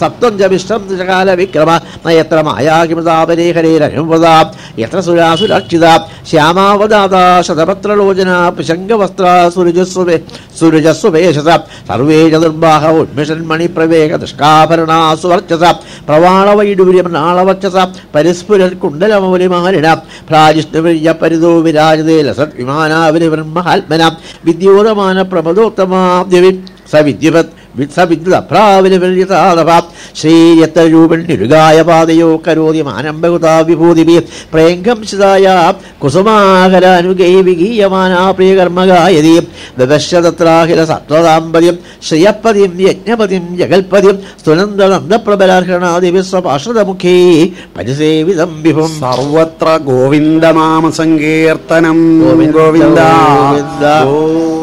സത്വം ജമിഷ്ടം നിജകാല കാല വിക്രമ നയത്ര മായാകിമതാപരേഹരേരനുപത എത്ര സുരാസുരക്ഷിത ശ്യാമാവദാത ശതപത്രലോചന പിശങ്കവസ്ത്ര സുരജസ്വേ സുരജസ്വവേശസ സർവേ ചതുർബാഹ ഉന്മിഷന്മണി മണിപ്രവേഗ നിഷ്കാഭരണ സുവർച്ചസ പ്രവാളവൈഡൂര്യമനാളവച്ചസ പരിസ്ഫുര കുണ്ടലമൗലിമാരിണ ഭ്രാജിഷ്ണുവിര്യ പരിതോ വിരാജതേ ലസത് വിമാനാവിനിമഹാത്മന വിദ്യോതമാന പ്രമദോത്തമാദ്യവി സവിദ്യുപത് സവിദ്യുതഭ്രാവിനിപര്യതാതഭ ശ്രീയത്തരൂപണ്യുരുകായ പാതയോ കരോതി മാനം വിഭൂതി വിഭൂതിഭി പ്രേംഗം ശിതായ കുസുമാകരാനുഗൈ വിഗീയമാനാ പ്രിയകർമ്മഗായതി ദദശതത്രാഹില സത്വതാമ്പര്യം ശ്രിയപതിം യജ്ഞപതിം ജഗൽപതിം സ്തുനന്ദനന്ദപ്രബലാർഹണാദിവി സ്വപാർഷദമുഖേ പരിസേവിതം വിഭും. സർവത്ര ഗോവിന്ദ, ഗോവിന്ദ ഗോവിന്ദ. ഗോവിന്ദ.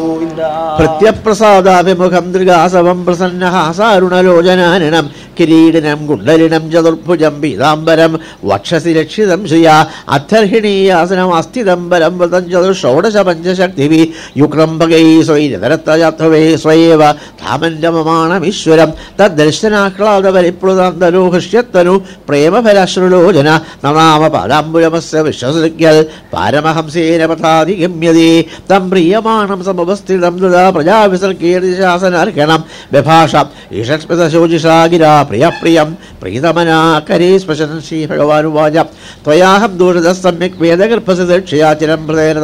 പ്രത്യപ്രസാദാഭിമുഖം ദൃഗാസവം പ്രസന്നഹാസാരുണലോചനാനനം കിരീടിനം കുണ്ടലിനം ചതുർഭുജം പീതാംബരം വക്ഷസി രക്ഷിതം ശ്രിയ അത്യർഹിണീയാസനം അസ്ഥിതംബരം വ്രതം ചതുർഷോഡശ പഞ്ചശക്തിവി യുക്രംഭകൈ സ്വൈരതരത്തയാത്രവേ സ്വയേവ തദ്ദർശനാഹ്ലാദ തദ്ദർശനാഹ്ലാദപരിപ്ലുതന്തനു ഹൃഷ്യത്തനു പ്രേമഫലാശ്രുലോചന നനാമ പാദാംബുരമസ്യ വിശ്വസൃക്യൽ പാരമഹംസേന പഥാധിഗമ്യതേ തം പ്രിയമാണം സമവസ്ഥിതം തഥാ പ്രജാവിസർക്കീർത്തിശാസനാർഹണം ബഭാഷ ഈഷസ്മിതശോചിഷാ ഗിരാ പ്രിയപ്രിയം പ്രീതമനാ കരേ സ്പശൻ ശ്രീ ഭഗവാനുവാച ത്വയാഹം ദൂഷിത സമ്യക് വേദഗർഭസി ദക്ഷിയാചിരം ഹൃദയന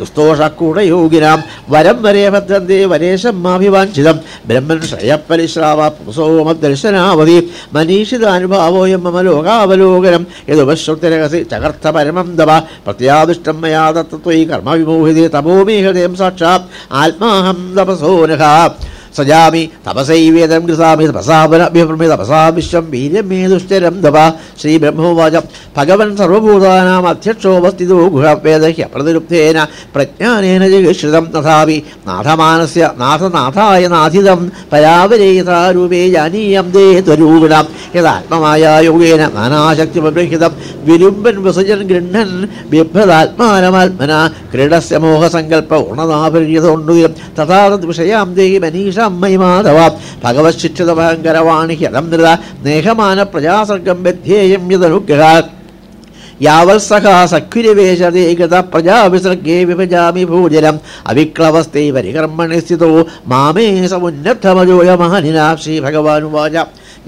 ദുസ്തോഷക്കൂടയോഗിനാം വരം വരേ ഭദ്രന്തേ വരേശം മാഭിവാഞ്ചിതം. ബ്രഹ്മൻ ശ്രയപ്പലിശ്രാവ പുസോമദർശനാവധി മനീഷിതാനുഭാവോയം മമ ലോകാവലോകനം. യദുപശ്രുതിരഹസി ചകർത്ഥ പരമം ദവ പ്രത്യാദുഷ്ടം മയാ തത്വയി കർമ്മവിമോഹിതേ തപോമേ ഹൃദയം സാക്ഷാത് ആത്മാഹം തപസോനഃ സജാമി തപസൈവേദം ഗൃഹാമി തപസാപരഭ്യഭ്രമി തപസാ വിശ്വം വീര്യം മേ തപ ശ്രീ ബ്രഹ്മോവാച. ഭഗവൻ സർവഭൂതാനാം അധ്യക്ഷോപസ്ഥിതോ ഗുഹവേദഹ്യ പ്രതിരുപ്തേന പ്രജ്ഞാനേന ജഗശ്രിതം തഥാപി നാഥമാനസ്യ നാഥനാഥായ നാഥിതം പരാവരേതാരൂപേ ജാനീയം ദേ ത്വരൂപിണം യഥാത്മമായ യോഗേന നാനാശക്തി നാനാശക്തിമഗ്രഹിതം വിരുമ്പൻ വിസജൻ ഗൃഹൻ ബിഭ്രതാത്മാനമാത്മന ക്രീഡസ്യ മോഹസങ്കല്പ ഉണനാഭര്യതോണ്ടുയം തഥാ വിഷയാം ദേഹി മനീഷാം മയി മാധവ ഭഗവത് ശിക്ഷിതഭയങ്കരവാണി ഹ്യതം നൃത നേഹമാന പ്രജാസർഗം ബധ്യേയം യദനുഗ്രഹാത്. യാവത്സഖാ സഖ്യുരിവേശതേ കൃത പ്രജാവിസർഗേ വിഭജാമി ഭൂജലം. അവിക്ലവസ്ഥൈ പരികർമ്മണി സ്ഥിതോ. മാമേ സമുന്നദ്ധമജോയമാനിനാ ശ്രീ ഭഗവാനുവാച.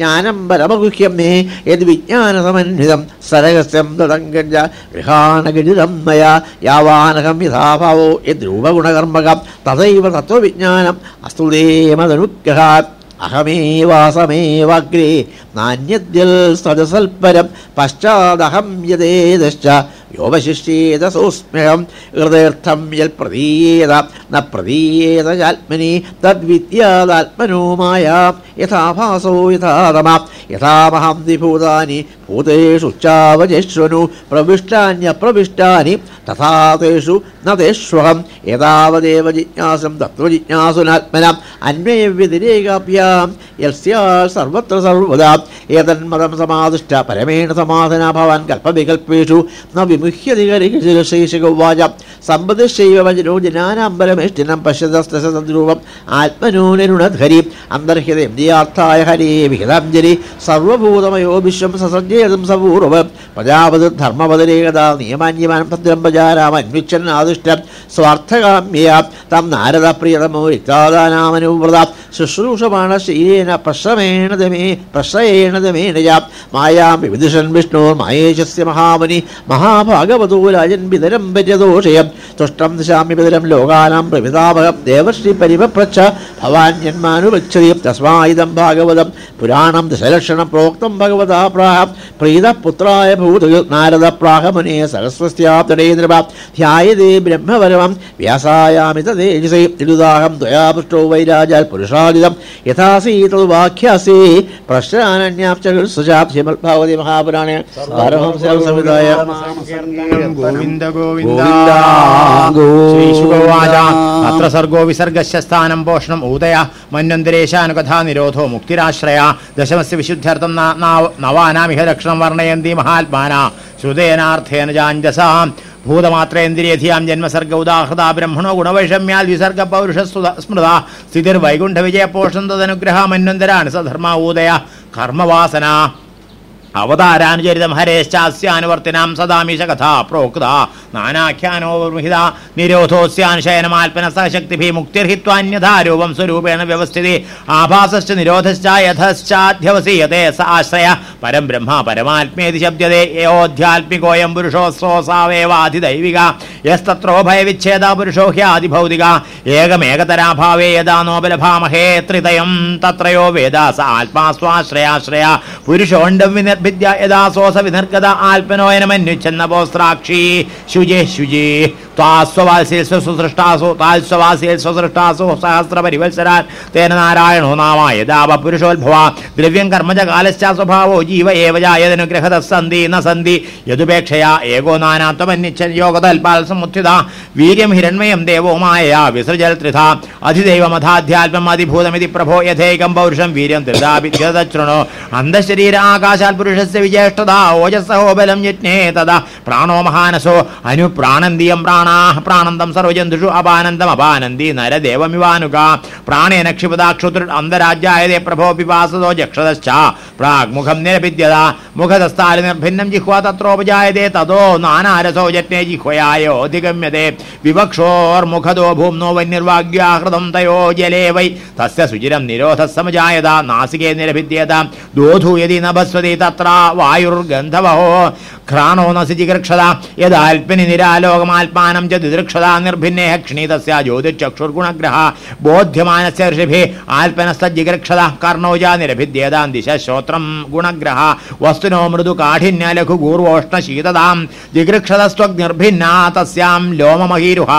ജ്ഞാനം പരമഗുഹ്യം മേ വിജ്ഞാന വിജ്ഞാനസമന്വിതം സരഹസ്യം തദംഗജ ഗൃഹാണഗരിതം മയാ യാവാനകം യഥാഭാവോ യദ്രൂപഗുണകർമ്മകം തഥൈവ തത്വവിജ്ഞാനം അസ്തുതേമതനുഗ്രഹാത് അഹമേവാസമേവാഗ്രേ. നാന്യദ്യൽ സദസൽപരം പശ്ചാദഹം യദേതശ്ച യോപശിഷ്യേത സോസ്മ്യഹം ഹൃദയർത്ഥം യൽ പ്രതീയത ന പ്രതീയേത ചാത്മനി തദ്വിദ്യാതാത്മനോ മായാം യഥാഭാസോ യഥാതമ യഥാമഹം വിഭൂതാനി ഭൂതേഷു ചാവജേഷ്വനു പ്രവിഷ്ടാന്യപ്രവിഷ്ടാനി തഥാ തേഷു ന തേഷ്വഹം യഥാവദേവ ജിജ്ഞാസം തത്വജിജ്ഞാസുനാത്മനം അന്വയവ്യതിരേകാഭ്യാം യസ്യാ സർവത്ര സർവദാ ഏതന്മതം സമാദിഷ്ട പരമേണ സമാധന ഭവാൻ കൽപ്പവികൽപ്പേഷു ന വിമുഹ്യധികരിശേഷുവാച സമ്പദശൈവ വചനോ ജനാനാംബരമേഷ്ടിനം പശ്യതസ്തസദ്രൂപം ആത്മനൂനരുണധരി അന്തർഹിതം ജിയാർത്ഥായ ഹരേ വിഹിതാഞ്ജലി സർവഭൂതമയോ വിശ്വം സസഞ്ജേതം സപൂർവം പ്രജാപതി ധർമ്മപതിരേകത നിയമാന്യമാനം ഭദ്രം പ്രജാരാമന്വിച്ഛൻ ആദിഷ്ടം സ്വാർത്ഥകാമ്യ തം നാരദ പ്രിയതമോ രിക്താദാനാമനുവ്രത ശുശ്രൂഷമാണ് ശീലേന പ്രശ്രമേണതമേ മായാം വിവിധിഷൻ വിഷ്ണു മഹേശസ്യ മഹാമുനി മഹാഭാഗവതോ രാജൻ പിതരം പര്യദോഷയം തുഷ്ടം ദിശാമി പിതരം ലോകാനാം പ്രവിതാപകം. ദേവശ്രീ പരിവപ്രച്ഛ ഭവാൻ ജന്മാനുപക്ഷതി തസ്മായുധം ഭാഗവതം പുരാണം ദശലക്ഷണം പ്രോക്തം ഭഗവതാ പ്രാഹ. പ്രീതപുത്രായ ഭൂത നാരദ പ്രാഹമുനെ സരസ്വസ്യാതടേന്ദ്രവ ധ്യായതേ ബ്രഹ്മപരമം. വ്യാസായാമിത തേജസേ തിരുദാഹം ത്വയാ പൃഷ്ടോ വൈരാജാൽ പുരുഷാദിതം യഥാസീ തതു വാഖ്യാസേ. പ്രശ്നാനന്യാപ്ചാ ശ്രീമദ്ഭാഗവതി മഹാപുരാണേ. പാരമഹംസംവിധായ ഗോവിന്ദ ഗോവിന്ദ. ശ്രീശുഭവാച. അത്ര സർഗോ വിസർഗസ്യ സ്ഥാനം പോഷണം ഊദയ മന്വന്തരേശാനുകഥാ നിരോധോ മുക്തിരാശ്രയ. ദശമസ്യ വിശുദ്ധ്യർത്ഥം നവാനാമിഹ ലക്ഷണം വർണയന്തി മഹാത്മാന. ശ്രുതേനാർത്ഥേന ജാഞ്ജസാം. ഭൂതമാത്രേന്ദ്രിയധിയാം ജന്മസർഗ ഉദാഹൃത ബ്രഹ്മണോ ഗുണവൈഷമ്യാൽ വിസർഗ പൗരുഷ സ്മൃത. സ്ഥിതിർ വൈകുണ്ഠ വിജയ പോഷം തദനുഗ്രഹ മന്വന്തരാണ് സധർമ്മ ഊദയ കർമ്മവാസന. അവതാരാനുചരിതം ഹരേശ്ചാസ്യാനുവർത്തിനാം സദാമീശ കഥാ പ്രോക്ത നാനാഖ്യാനോ നിർഹിത നിരോധോസ്യാനുശയനമാൽപ്പന സഹശക്തിഭി മുക്തിർഹിത്വാന്യഥാരൂപം സ്വരൂപേണ വ്യവസ്ഥിതി. ആഭാസശ്ച നിരോധശ്ച യഥശ്ചാധ്യവസീയതേ സ ആശ്രയ. പരം ബ്രഹ്മ പരമാത്മേതി ശബ്ദതേ യോധ്യാത്മികോയം പുരുഷോസ്രോസാവേവാധിദൈവിക യസ്തത്രോ ഭയവിച്ഛേദ പുരുഷോ ഹ്യാദിഭൗതിക ഏകമേകതരാഭാവേ യഥാ നോബലഭാമഹേ ത്രിതയം തത്രയോ വേദ സ ആത്മാസ്വാശ്രയാശ്രയ പുരുഷോണ്ടം വിനിർഭിദ്യ യഥാ സോസ വിനിർഗത ആത്മനോയനമന്യുച്ഛന്ന പോസ്ത്രാക്ഷി शुजे शुजे त्वास्ववासेष्व सुसृष्टासो तास्ववासेष्व सृष्टासो सहस्रपरिवत्सरान् तेन नारायणो नाम यदा वपुरुषोद्भवा द्रव्यं कर्मज कालश्चास्वभावो जीव एव जायदनुग्रहतः सन्ति न सन्ति यदुपेक्षया एगो नानात्वमन्यच्छन् योगतल्पालसमुत्थिता वीर्यं हिरण्मयं देवो मायया विसृजल् त्रिधा अधिदैवमथाध्यात्मम् अधिभूतमिति प्रभो यथैकं पौरुषं वीर्यं त्रिधापि शृणु अन्धशरीर आकाशात् पुरुषस्य विज्येष्ठदा ओजसहो बलं यज्ञे तदा प्राणो महानसो അനുപ്രാണന്തിയം പ്രാണാ പ്രാണന്തം സർവജന്തുഷു അപാനന്ദം അപാനന്തി നരദേവമിവാനുക. പ്രാണേന ക്ഷിപദാക്ഷുതൃ അന്തരാജ്യായതേ പ്രഭോ പിപാസതോ ജക്ഷതശ്ച. പ്രാഗ്മുഖം നിരഭിദ്യത. മുഖതസ്ഥാലി നിർഭിന്നം ജിഹ്വ തത്രോപജായതേ തതോ നാനാരസോ ജജ്ഞേ ജിഹ്വയായോ അധിഗമ്യതേ വിവക്ഷോർമുഖതോ ഭൂമ്നോ വന്യർവാഗ്യാഹൃതം തയോ ജലേ വൈ. തസ്യ സുചിരം നിരോധ സമജായത നാസികേ നിരഭിദ്യത. ദോധൂയതി നഭസ്വതി തത്ര വായുർഗന്ധവഹോ. ഘ്രാണോ നസി ജിഗൃക്ഷത യദാൽപ്പിനി നിരാലോകമാത്മാനം ച ദിദൃക്ഷത നിർഭിന്നേ ക്ഷണീ തസ്യ ജ്യോതിചക്ഷുർഗുണഗ്രഹ ബോധ്യമാനസ്യ ഋഷിഭി ആൽപ്പനസ്തജിഗൃക്ഷത കർണോജ നിരഭിദ്യേതാം ദിശ ശ്രോത്രം ഗുണഗ്രഹ വസ്തുനോ മൃദു കാഠിന്യ ലഘു ഗൂർവോഷ്ണ ശീതതാം ജിഗൃക്ഷതസ്ത്വഗ്നിർഭിന്ന തസ്യാം ലോമമഹീരുഹ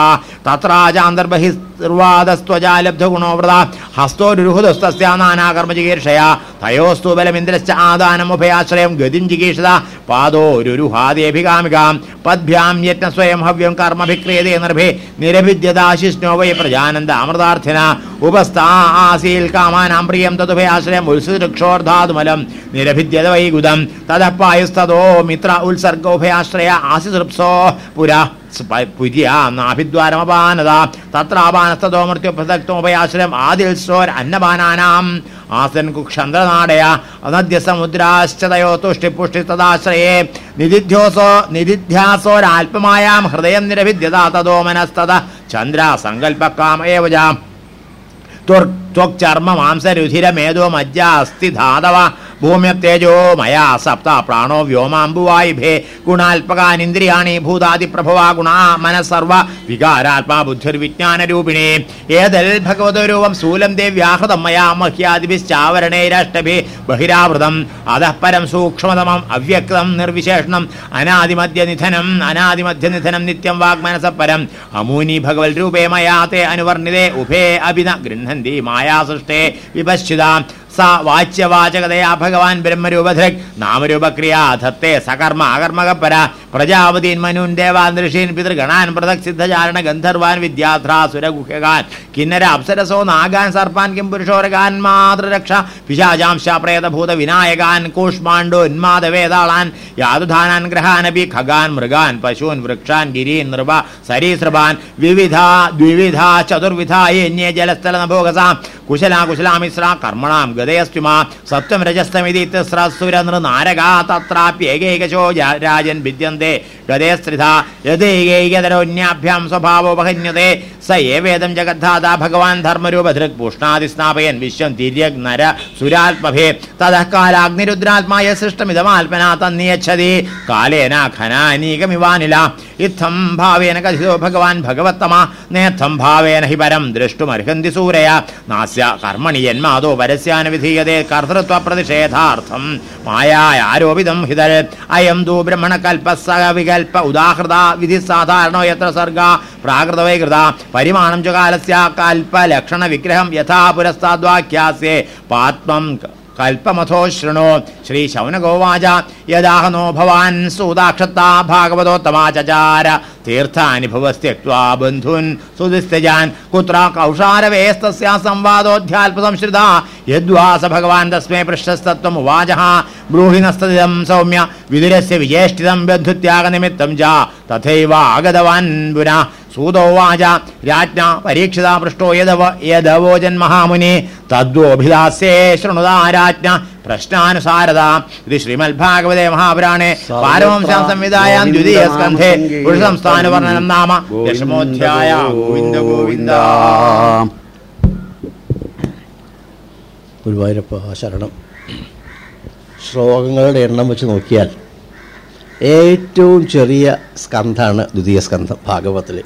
തത്രാചാന്തർബഹി നിർവാദസ്ത്വജാലബ്ധഗുണോ വ്രത ഹസ്തോരുഹുദസ്തസ്യ നാനാകർമ്മജികീർഷയ തയോസ്തു ബലമിന്ദ്രശ്ച ആദാനമുഭയാശ്രയം ഗതിം ജിഗീഷത പാദോരുരുഹാദേഭികാമികാം. പദ്ഭ്യാം യജ്ഞ സ്വയം ഹവ്യം കർമ്മഭിക്രിയതേ നിർഭേ. നിരഭിദ്യതാശിഷ്ണോ വൈ പ്രജാനന്ദ അമൃതാർത്ഥന. ഉപസ്ഥാ ആസീൽ കാമാനാം പ്രിയം തതുഭയാശ്രയം ഉത്സൃക്ഷോർധാതുമലം നിരഭിദ്യത വൈഗുദം തദപ്പായുസ്തോ മിത്ര ഉത്സർഗോഭയാശ്രയ ആസിസൃപ്സോ പുര നിധിധ്യോസോ നിധിധ്യാസോരാൽപമായാം ഹൃദയം നിരഭിദ്യത ചന്ദ്ര സങ്കല്പക്കാമേവജാം ത്വക്ചർമ്മ മാംസരുധിരമേതോ മജ്ജ അസ്ഥി ധാതവ ഭൂമ്യത്തേജോ മയാ സപ്ത പ്രാണോ വ്യോമാംബുവായുഭേ. ഗുണാൽപകാനിന്ദ്രിയാണി ഭൂതാദിപ്രഭവാ ഗുണാ മനസർവ. വികാരാത്മാ ബുദ്ധിർവിജ്ഞാനരൂപിണി ഏതൽ ഭഗവതരൂപം സ്ഥൂലം ദേവ്യാഹൃതം മയാ മഹ്യാദിഭിശ്ചാവരണൈരഷ്ടഭി ബഹിരാവൃതം. അതഃ പരം സൂക്ഷ്മതമം അവ്യക്തം നിർവിശേഷണം. അനാദിമധ്യനിധനം അനാദിമധ്യനിധനം നിത്യം വാഗ്മനസപരം അമൂനി ഭഗവൽ രൂപേ മയാ തേ അനുവർണിതേ ഉഭേ അഭിന ഗൃഹന്തി മായാസൃഷ്ടേ. വിപശ്ചിതാം. സ വാച്യവാചകതയാ ഭഗവാൻ ബ്രഹ്മരൂപധൃക് നാമരൂപക്രിയാധത്തെ സകർമ്മ അകർമ്മകപര പ്രജാപതീൻ മനുൻ ദേവാൻ ഋഷീൻ പിതൃഗണാൻ പൃഥക് സിദ്ധചാരണ ഗന്ധർവാൻ വിദ്യാധ്രാസുരഗുഹ്യകാൻ കിന്നര അപ്സരസോ നാഗാൻ സർപ്പാൻ കിം പുരുഷോരകാൻ മാതൃരക്ഷ. പിശാചാംശ പ്രേതഭൂത വിനായകാൻ കൂഷ്മാണ്ടോ ഉന്മാദവേതാളാൻ. യാതുധാനാൻ ഗ്രഹാനപി ഖഗാൻ മൃഗാൻ പശൂൻ വൃക്ഷാൻ ഗിരീൻ നൃപ സരീസൃപാൻ. വിവിധ ദ്വിവിധ ചതുർവിധ യന്യേ ജലസ്ഥല നഭോഗസാം. കുശലാ കുശലാമിശ്ര കർമ്മണാം ഗതയസ്തുമാ. സത്വം രജസ്തമിതി തിസ്രസുര നൃനാരകാ തത്രാപ്യേകൈകശോ രാജൻ ഭിദ്യന്തെ ഗതേസ്ത്രിധ യഥൈകൈകതരോന്യാഭ്യാം സ്വഭാവോപഹന്യത്തെ സ ഏവേദം ജഗദ്ധാത ഭഗവാൻ ധർമ്മരൂപധൃക് പുഷ്ണാതി സ്നാപയൻ വിശ്വം തിര്യക് നര സുരാത്മഭേ തതഃ കാലാഗ്നിരുദ്രാത്മായ സൃഷ്ടമിതമാത്മനാ തന്നിയച്ഛതി കാലേന ഖനാനീകമിവാനില ഇത്തം ഭാവേന കഥിതോ ഭഗവാൻ ഭഗവത്തമ നേത്തം ഭാവേന ഹി പരം ദ്രഷ്ടുമർഹന്തി സൂരയ നാസ്യ കർമ്മണി യന്മാതോ പരസ്യാന വിധീയതേ കർത്തൃത്വ പ്രതിഷേധാർത്ഥം മായാരോപിതം ഹിതൽ അയം ദൂ ബ്രഹ്മണകൽപ്പ സഹ വികൽപ്പ ഉദാഹൃത വിധി സാധാരണോ യത്ര സർഗ പ്രാകൃതവൈകൃത പരിമാണം ച കൽപ്പ ലക്ഷണ വിഗ്രഹം യഥാ പുരസ്താദ്വാഖ്യാസ്യേ. പാത്മം കൽപ്പമഥോ ശൃണു ശ്രീ ശൗനഗോവാച യദാഹനോ ഭവാൻ സൂതാക്ഷത്താ ഭാഗവതോത്തമാചാര തീർത്ഥാനുഭവസ്ത്യക്വാ ബന്ധുൻ സുദിസ്തജാൻ കുത്ര കൗഷാരവേസ്തസ്യ സംവാദോധ്യാൽപ സംശ്രിത യദ്വാസ ഭഗവാൻ തസ്മൈ പൃഷ്ടസ്തത്വം ഉവാച ബ്രൂഹിനസ്തം സൗമ്യ വിദുരസ്യ വിജേഷ്ഠിതം ബന്ധുത്യാഗനിമിത്തം ച തഥൈവ ആഗതവാൻ പുനഃ സൂതോവാച രാജ്ഞ പരീക്ഷിത പൃഷ്ടോ യദവ യദവോജൻ മഹാമുനി തദ്വോഭിദാസേ ശൃണുതാ രാജ്ഞ പ്രശ്നാനുസാരത. ഇത് ശ്രീമദ്ഭാഗവതേ മഹാപുരാണേ. പാരവംശാം സംവിധായാം ദ്വിതീയ സ്കന്ധേ. പുരുഷംസ്ഥാനുവർണനം നാമ ദശമോധ്യായ. ഗോവിന്ദ ഗോവിന്ദ. ഗുരുവായൂരപ്പ ശരണം. ശ്ലോകങ്ങളുടെ എണ്ണം വെച്ച് നോക്കിയാൽ ഏറ്റവും ചെറിയ സ്കന്ധമാണ് ദ്വിതീയ സ്കന്ധം ഭാഗവത്തിൽ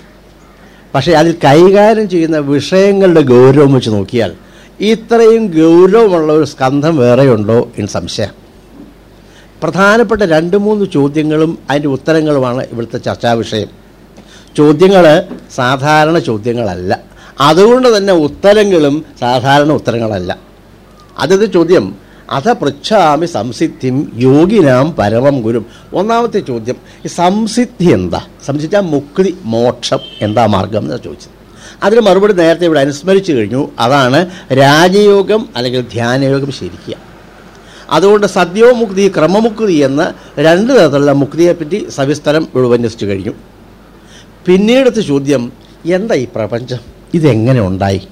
പക്ഷേ അതിൽ കൈകാര്യം ചെയ്യുന്ന വിഷയങ്ങളുടെ ഗൗരവം വെച്ച് നോക്കിയാൽ ഇത്രയും ഗൗരവമുള്ള ഒരു സ്കന്ധം വേറെയുണ്ടോ എന്ന് സംശയം. പ്രധാനപ്പെട്ട രണ്ട് മൂന്ന് ചോദ്യങ്ങളും അതിന്റെ ഉത്തരങ്ങളുമാണ് ഇവിടുത്തെ ചർച്ചാ വിഷയം. ചോദ്യങ്ങൾ സാധാരണ ചോദ്യങ്ങളല്ല. അതുകൊണ്ട് തന്നെ ഉത്തരങ്ങളും സാധാരണ ഉത്തരങ്ങളല്ല. ആദ്യത്തെ ചോദ്യം അഥ പൃച്ഛാമി സംസിദ്ധിം യോഗിനാം പരമം ഗുരും. ഒന്നാമത്തെ ചോദ്യം ഈ സംസിദ്ധി എന്താ? സംസിദ്ധിച്ചാൽ മുക്തി മോക്ഷം എന്താ മാർഗം എന്നാണ് ചോദിച്ചത്. അതിന് മറുപടി നേരത്തെ ഇവിടെ അനുസ്മരിച്ചു കഴിഞ്ഞു. അതാണ് രാജയോഗം അല്ലെങ്കിൽ ധ്യാനയോഗം ശരിക്കുക. അതുകൊണ്ട് സദ്യോമുക്തി ക്രമമുക്തി എന്ന് രണ്ട് തരത്തിലുള്ള മുക്തിയെപ്പറ്റി സവിസ്തരം ഉപന്യസിച്ചു കഴിഞ്ഞു. പിന്നീടത്തെ ചോദ്യം എന്താ ഈ പ്രപഞ്ചം? ഇതെങ്ങനെ ഉണ്ടായി?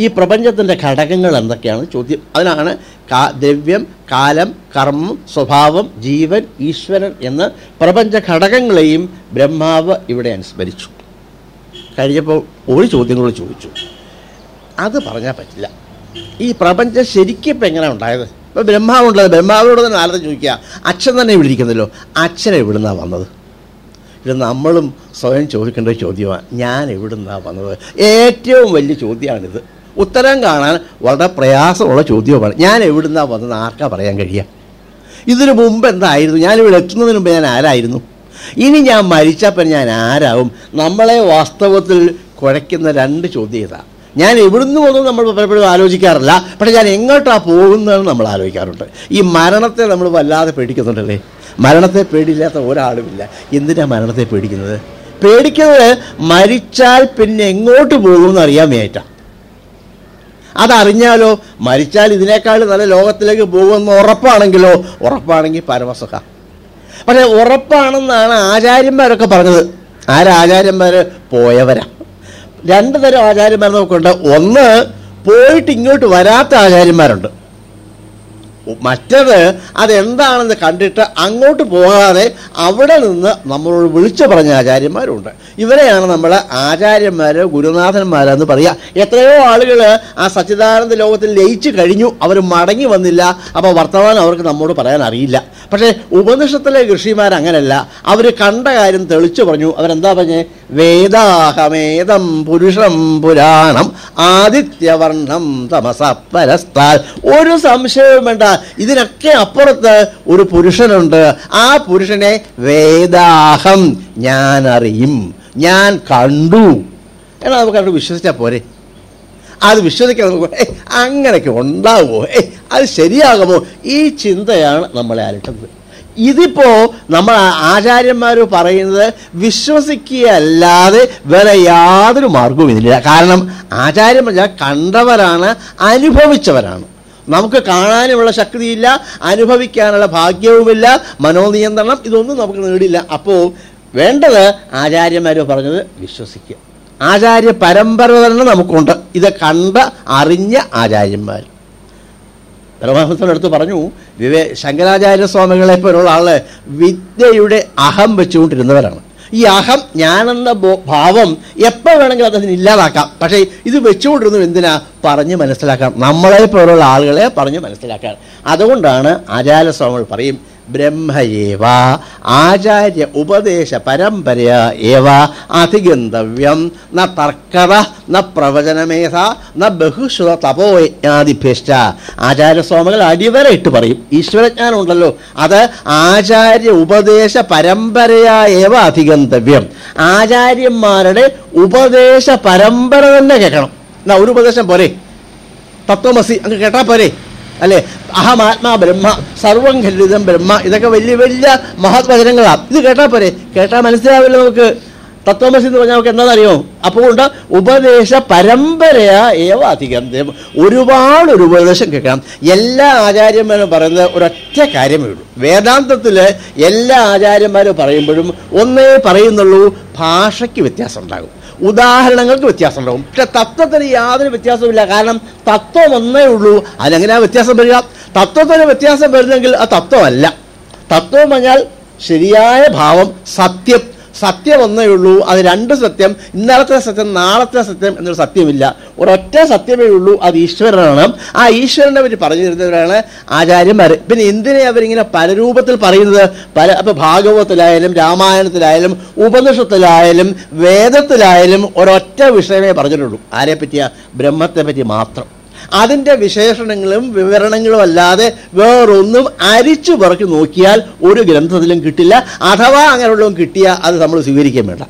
ഈ പ്രപഞ്ചത്തിന്റെ ഘടകങ്ങൾ എന്തൊക്കെയാണ്? ചോദ്യം. അതിനാണ് കാ ദ്രവ്യം കാലം കർമ്മം സ്വഭാവം ജീവൻ ഈശ്വരൻ എന്ന് പ്രപഞ്ച ഘടകങ്ങളെയും ബ്രഹ്മാവ് ഇവിടെ അനുസ്മരിച്ചു. കഴിഞ്ഞപ്പോൾ ഒരു ചോദ്യം കൂടി ചോദിച്ചു. അത് പറഞ്ഞാൽ പറ്റില്ല. ഈ പ്രപഞ്ചം ശരിക്കും ഇപ്പം എങ്ങനെ ഉണ്ടായത്? ഇപ്പം ബ്രഹ്മാവുണ്ടത് ബ്രഹ്മാവിനോട് തന്നെ ആരും ചോദിക്കുക? അച്ഛൻ തന്നെ ഇവിടെ ഇരിക്കുന്നല്ലോ. അച്ഛൻ എവിടുന്നാണ് വന്നത്? ഇത് നമ്മളും സ്വയം ചോദിക്കേണ്ട ചോദ്യമാണ് ഞാൻ എവിടുന്നാണ് വന്നത്? ഏറ്റവും വലിയ ചോദ്യമാണിത്. ഉത്തരം കാണാൻ വളരെ പ്രയാസമുള്ള ചോദ്യമാണ് ഞാൻ എവിടുന്നാണ് വന്നത് ആർക്കാ പറയാൻ കഴിയുക? ഇതിനു മുമ്പ് എന്തായിരുന്നു? ഞാനിവിടെ എത്തുന്നതിന് മുമ്പ് ഞാൻ ആരായിരുന്നു? ഇനി ഞാൻ മരിച്ചപ്പോൾ ഞാൻ ആരാവും നമ്മളെ വാസ്തവത്തിൽ കുഴയ്ക്കുന്ന രണ്ട് ചോദ്യം ഇതാ. ഞാൻ എവിടുന്ന് വന്നു നമ്മൾ പലപ്പോഴും ആലോചിക്കാറില്ല. പക്ഷേ ഞാൻ എങ്ങോട്ടാണ് പോകുന്നതെന്ന് നമ്മൾ ആലോചിക്കാറുണ്ട്. ഈ മരണത്തെ നമ്മൾ വല്ലാതെ പേടിക്കുന്നുണ്ടല്ലേ? മരണത്തെ പേടിയില്ലാത്ത ഒരാളുമില്ല. എന്തിനാണ് മരണത്തെ പേടിക്കുന്നത്? പേടിക്കുന്നത് മരിച്ചാൽ പിന്നെ എങ്ങോട്ട് പോകുമെന്ന് അറിയാൻ വേണ്ടിയിട്ടാണ് അതറിഞ്ഞാലോ മരിച്ചാൽ ഇതിനേക്കാൾ നല്ല ലോകത്തിലേക്ക് പോകുമെന്ന് ഉറപ്പാണെങ്കിലോ? ഉറപ്പാണെങ്കിൽ പരമസുഖ. പക്ഷേ ഉറപ്പാണെന്നാണ് ആചാര്യന്മാരൊക്കെ പറഞ്ഞത്. ആരാചാര്യന്മാർ പോയവരാ. രണ്ട് തരം ആചാര്യന്മാർ നമുക്കുണ്ട്. ഒന്ന് പോയിട്ട് ഇങ്ങോട്ട് വരാത്ത ആചാര്യന്മാരുണ്ട്. മറ്റത് അതെന്താണെന്ന് കണ്ടിട്ട് അങ്ങോട്ട് പോകാതെ അവിടെ നിന്ന് നമ്മളോട് വിളിച്ചു പറഞ്ഞ ആചാര്യന്മാരുണ്ട്. ഇവരെയാണ് നമ്മൾ ആചാര്യന്മാർ ഗുരുനാഥന്മാരെന്ന് പറയുക എത്രയോ ആളുകൾ ആ സച്ചിദാനന്ദ ലോകത്തിൽ ലയിച്ചു കഴിഞ്ഞു. അവർ മടങ്ങി വന്നില്ല. അപ്പോൾ വർത്തമാനം അവർക്ക് നമ്മോട് പറയാൻ അറിയില്ല. പക്ഷേ ഉപനിഷത്തിലെ ഋഷിമാർ അങ്ങനല്ല. അവർ കണ്ട കാര്യം തെളിച്ചു പറഞ്ഞു. അവരെന്താ പറഞ്ഞേ? വേദാഹമേദം പുരുഷം പുരാണം ആദിത്യവർണം തമസ പരസ്താൽ. ഒരു സംശയവും വേണ്ട. ഇതിനൊക്കെ അപ്പുറത്ത് ഒരു പുരുഷനുണ്ട്. ആ പുരുഷനെ വേദാഹം ഞാൻ അറിയും ഞാൻ കണ്ടു. എന്നാൽ നമുക്ക് അവിടെ വിശ്വസിച്ചാൽ പോരെ. അത് വിശ്വസിക്കാൻ നമുക്ക് അങ്ങനെയൊക്കെ ഉണ്ടാവുമോ? ഏ അത് ശരിയാകുമോ? ഈ ചിന്തയാണ് നമ്മളെ അലട്ടുന്നത്. ഇതിപ്പോ നമ്മൾ ആചാര്യന്മാർ പറയുന്നത് വിശ്വസിക്കുകയല്ലാതെ വേറെ യാതൊരു മാർഗവും ഇതില്ല കാരണം ആചാര്യന്മാർ കണ്ടവരാണ് അനുഭവിച്ചവരാണ്. നമുക്ക് കാണാനുമുള്ള ശക്തിയില്ല അനുഭവിക്കാനുള്ള ഭാഗ്യവുമില്ല മനോനിയന്ത്രണം ഇതൊന്നും നമുക്ക് നേടില്ല. അപ്പോൾ വേണ്ടത് ആചാര്യന്മാർ പറഞ്ഞത് വിശ്വസിക്കുക. ആചാര്യ പരമ്പര തന്നെ നമുക്കുണ്ട്. ഇത് കണ്ട അറിഞ്ഞ ആചാര്യന്മാർ പരമഹംസനടുത്ത് പറഞ്ഞു വിവേ ശങ്കരാചാര്യ സ്വാമികളെ പോലുള്ള ആൾ വിദ്യയുടെ അഹം വെച്ചുകൊണ്ടിരുന്നവരാണ്. ഈ അഹം ഞാനെന്ന ഭാവം എപ്പോൾ വേണമെങ്കിലും അദ്ദേഹത്തിന് ഇല്ലാതാക്കാം. പക്ഷേ ഇത് വെച്ചുകൊണ്ടിരുന്നു എന്തിനാ? പറഞ്ഞ് മനസ്സിലാക്കാൻ നമ്മളെ പോലുള്ള ആളുകളെ പറഞ്ഞ് മനസ്സിലാക്കാൻ. അതുകൊണ്ടാണ് ആചാര്യസ്വാമികൾ പറയും ബ്രഹ്മയേവ ആചാര്യ ഉപദേശ പരമ്പരയ ഏവ അധിഗന്തവ്യം ന തർക്കത ന പ്രവചനമേധ ന ബഹുശ്രുത തപോയജ്ഞാതിഭ്യശ്ച ആചാര്യസ്വാമികൾ അടിവരയിട്ട് പറയും ഈശ്വരജ്ഞാനം ഉണ്ടല്ലോ അത് ആചാര്യ ഉപദേശ പരമ്പരയാ ഏവ അധിഗന്തവ്യം ആചാര്യന്മാരുടെ ഉപദേശ പരമ്പര തന്നെ കേൾക്കണം. എന്നാ ഒരു ഉപദേശം പോരെ. തത്വമസി അങ്ങ് കേട്ടാ പോരെ. അല്ലെ? അഹമാത്മാ ബ്രഹ്മ സർവം ഖല്ലിതം ബ്രഹ്മ ഇതൊക്കെ വലിയ വലിയ മഹത്വചനങ്ങളാണ് ഇത് കേട്ടാൽ പോരെ? കേട്ടാൽ മനസ്സിലാവില്ല നമുക്ക്. തത്വമസി എന്ന് പറഞ്ഞാൽ നമുക്ക് എന്താണെന്നറിയോ? ഉണ്ട് ഉപദേശ പരമ്പരയാ ഏവ അധികം ഒരുപാട് ഒരു ഉപദേശം കേൾക്കണം. എല്ലാ ആചാര്യന്മാരും പറയുന്നത് ഒരൊറ്റ കാര്യമേ ഉള്ളൂ. വേദാന്തത്തിൽ എല്ലാ ആചാര്യന്മാരും പറയുമ്പോഴും ഒന്നേ പറയുന്നുള്ളൂ ഭാഷയ്ക്ക് വ്യത്യാസം ഉണ്ടാകും. ഉദാഹരണങ്ങൾക്ക് വ്യത്യാസം ഉണ്ടാവും പക്ഷെ തത്വത്തിന് യാതൊരു വ്യത്യാസവുമില്ല. കാരണം തത്വം ഒന്നേ ഉള്ളൂ. അതിനെങ്ങനെയാ വ്യത്യാസം വരിക? തത്വത്തിന് വ്യത്യാസം വരുന്നെങ്കിൽ ആ തത്വമല്ല. തത്വം പറഞ്ഞാൽ ശരിയായ ഭാവം സത്യം സത്യം ഒന്നേ ഉള്ളൂ അത് രണ്ട് സത്യം ഇന്നലത്തെ സത്യം നാളത്തെ സത്യം എന്നൊരു സത്യമില്ല. ഒരൊറ്റ സത്യമേ ഉള്ളൂ അത് ഈശ്വരനാണ്. ആ ഈശ്വരനെ പറ്റി പറഞ്ഞു തരുന്നവരാണ് ആചാര്യന്മാർ പിന്നെ എന്തിനെ അവരിങ്ങനെ പല രൂപത്തിൽ പറയുന്നത്? പല അപ്പൊ ഭാഗവതത്തിലായാലും രാമായണത്തിലായാലും ഉപനിഷത്തിലായാലും വേദത്തിലായാലും ഒരൊറ്റ വിഷയമേ പറഞ്ഞിട്ടുള്ളൂ. ആരെ പറ്റിയ ബ്രഹ്മത്തെ പറ്റി മാത്രം. അതിന്റെ വിശേഷണങ്ങളും വിവരണങ്ങളും അല്ലാതെ വേറൊന്നും അരിച്ചു പറക്കി നോക്കിയാൽ ഒരു ഗ്രന്ഥത്തിലും കിട്ടില്ല. അഥവാ അങ്ങനെയുള്ളതും കിട്ടിയാൽ അത് നമ്മൾ സ്വീകരിക്കാൻ വേണ്ട.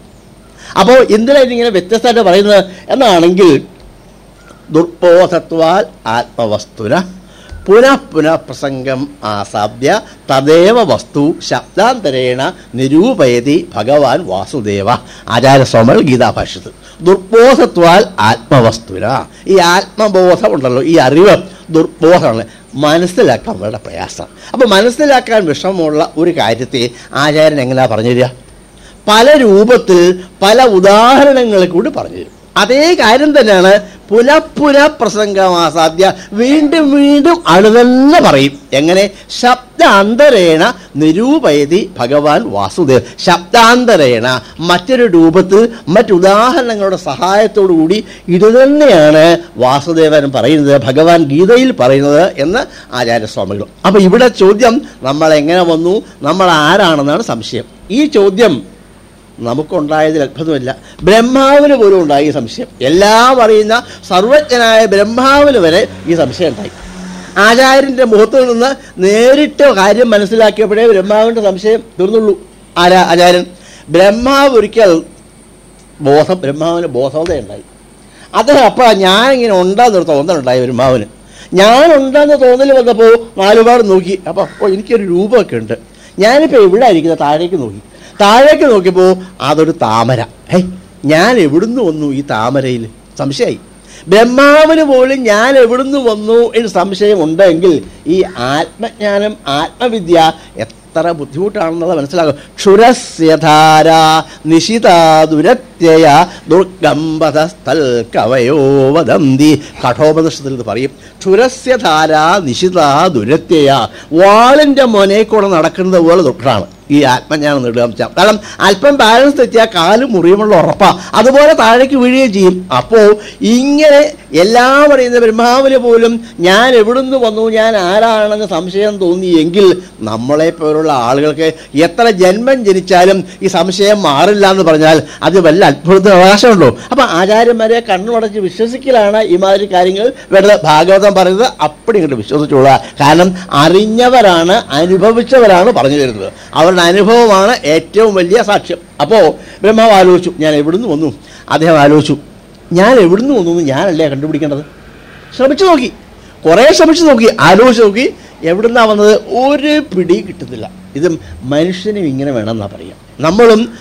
അപ്പോൾ എന്തിനായിട്ട് ഇങ്ങനെ വ്യത്യസ്തമായിട്ട് പറയുന്നത് എന്നാണെങ്കിൽ ദുർബോധത്വാൽ ആത്മവസ്തുന പുനഃ പുനഃ പ്രസംഗം ആസാദ്യ തദേവ വസ്തു ശബ്ദാന്തരേണ നിരൂപയതി ഭഗവാൻ വാസുദേവ. ആചാര്യസ്വാമൽ ഗീതാഭാഷ്യത്ത് ദുർബോധത്വാൽ ആത്മവസ്തുന. ഈ ആത്മബോധം ഉണ്ടല്ലോ ഈ അറിവ് ദുർബോധമാണ്. മനസ്സിലാക്കാൻ വളരെ പ്രയാസം. അപ്പോൾ മനസ്സിലാക്കാൻ വിഷമമുള്ള ഒരു കാര്യത്തെ ആചാര്യൻ എങ്ങനെയാ പറഞ്ഞു തരിക പല രൂപത്തിൽ പല ഉദാഹരണങ്ങളെ കൂടി പറഞ്ഞു തരും അതേ കാര്യം തന്നെയാണ് പുനഃപുന പ്രസംഗമാസാധ്യ. വീണ്ടും വീണ്ടും തന്നെ പറയും. എങ്ങനെ? ശബ്ദാന്തരേണ നിരൂപയതി ഭഗവാൻ വാസുദേവ്. ശബ്ദാന്തരേണ മറ്റൊരു രൂപത്തിൽ മറ്റുദാഹരണങ്ങളുടെ സഹായത്തോടു കൂടി ഇത് തന്നെയാണ് വാസുദേവൻ പറയുന്നത് ഭഗവാൻ ഗീതയിൽ പറയുന്നത് എന്ന് ആചാര്യസ്വാമികൾ. അപ്പൊ ഇവിടെ ചോദ്യം നമ്മൾ എങ്ങനെ വന്നു? നമ്മൾ ആരാണെന്നാണ് സംശയം. ഈ ചോദ്യം നമുക്കുണ്ടായതിൽ അത്ഭുതമില്ല. ബ്രഹ്മാവിന് പോലും ഉണ്ടായി ഈ സംശയം. എല്ലാം അറിയുന്ന സർവജ്ഞനായ ബ്രഹ്മാവിന് വരെ ഈ സംശയം ഉണ്ടായി. ആചാര്യന്റെ മുഖത്തു നിന്ന് നേരിട്ട് കാര്യം മനസ്സിലാക്കിയപ്പോഴേ ബ്രഹ്മാവിന്റെ സംശയം തീർന്നുള്ളൂ. ആരാ ആചാര്യൻ? ബ്രഹ്മാവ് ഒരിക്കൽ ബോധം ബ്രഹ്മാവിന് ബോധവതയുണ്ടായി അദ്ദേഹം അപ്പോൾ ഞാൻ ഇങ്ങനെ ഉണ്ടാകുന്നൊരു തോന്നലുണ്ടായി ബ്രഹ്മാവിന്. ഞാനുണ്ടെന്ന് തോന്നൽ വന്നപ്പോൾ നാലുപാട് നോക്കി. അപ്പോൾ ഓ എനിക്കൊരു രൂപമൊക്കെ ഉണ്ട്. ഞാനിപ്പോൾ എവിടെ ഇരിക്കുന്നത് താഴേക്ക് നോക്കി. താഴേക്ക് നോക്കിയപ്പോൾ അതൊരു താമര. ഹേ ഞാൻ എവിടുന്ന് വന്നു ഈ താമരയിൽ? സംശയമായി ബ്രഹ്മാവിന് പോലും ഞാൻ എവിടുന്ന് വന്നു എന്ന് സംശയം ഉണ്ടെങ്കിൽ ഈ ആത്മജ്ഞാനം ആത്മവിദ്യ എത്ര ബുദ്ധിമുട്ടാണെന്നത് മനസ്സിലാകും ക്ഷുരസ്യധാര നിശിതാതുരത്യയ ദുർഗംബതസ്ഥൽ കവയോ വദന്തി. കഠോപനിഷത്തിൽ ഇത് പറയും. ക്ഷുരസ്യധാര നിശിതാതുരത്യയ. വാളിന്റെ മോനെ കൂടെ നടക്കുന്നത് പോലെ ദുഃഖമാണ് ഈ ആത്മജ്ഞാനം നേടുക എന്ന് വെച്ചാൽ കാരണം അല്പം ബാലൻസ് തെറ്റിയാൽ കാൽ മുറിയുമുള്ള ഉറപ്പാണ് അതുപോലെ താഴേക്ക് വീഴുകയും ചെയ്യും. അപ്പോൾ ഇങ്ങനെ എല്ലാം അറിയുന്ന ബ്രഹ്മാവിന് പോലും ഞാൻ എവിടുന്ന് വന്നു ഞാൻ ആരാണെന്ന് സംശയം തോന്നിയെങ്കിൽ നമ്മളെ പോലുള്ള ആളുകൾക്ക് എത്ര ജന്മം ജനിച്ചാലും ഈ സംശയം മാറില്ല എന്ന് പറഞ്ഞാൽ അത് വല്ല അത്ഭുതത്തിന് അവകാശമുണ്ടോ? അപ്പം ആചാര്യന്മാരെ കണ്ണുമടച്ച് വിശ്വസിക്കലാണ് ഇമാതിരി മാതിരി കാര്യങ്ങൾ വേണ്ടത്. ഭാഗവതം പറയുന്നത് അപ്പടി ഇങ്ങോട്ട് വിശ്വസിച്ചോളുക. കാരണം അറിഞ്ഞവരാണ് അനുഭവിച്ചവരാണ് പറഞ്ഞു തരുന്നത്. അവരുടെ അനുഭവമാണ് ഏറ്റവും വലിയ സാക്ഷ്യം. അപ്പോൾ ബ്രഹ്മാവ് ആലോചിച്ചു ഞാൻ എവിടുന്ന് വന്നു? അദ്ദേഹം ആലോചിച്ചു ഞാൻ എവിടുന്ന് വന്നു ഞാനല്ലേ കണ്ടുപിടിക്കേണ്ടത്? ശ്രമിച്ചു നോക്കി. കുറേ ശ്രമിച്ചു നോക്കി ആലോചിച്ച് നോക്കി. എവിടുന്നാ വന്നത്? ഒരു പിടി കിട്ടുന്നില്ല. ഇത് മനുഷ്യനും ഇങ്ങനെ വേണമെന്നാ പറയാം. നമ്മളും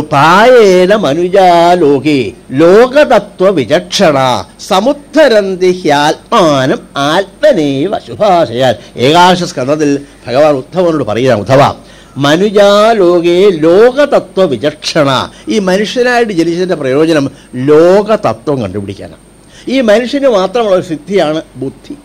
പായേന മനുജാലോകേ ലോകതത്വ വിചക്ഷണ സമുദ്ധരന്തി ഹ്യാത്മാനം ആത്മനേവ ശുഭാശയാൽ. ഏകാശ സ്കന്ധത്തിൽ ഭഗവാൻ ഉദ്ധവനോട് പറയുകയാണ് ഉദ്ധവ മനുജാലോകേ ലോകതത്വ വിചക്ഷണ ഈ മനുഷ്യനായിട്ട് ജനിച്ചതിന്റെ പ്രയോജനം ലോകതത്വം കണ്ടുപിടിക്കാനാണ്. ഈ മനുഷ്യന് മാത്രമുള്ള സിദ്ധിയാണ് ബുദ്ധി.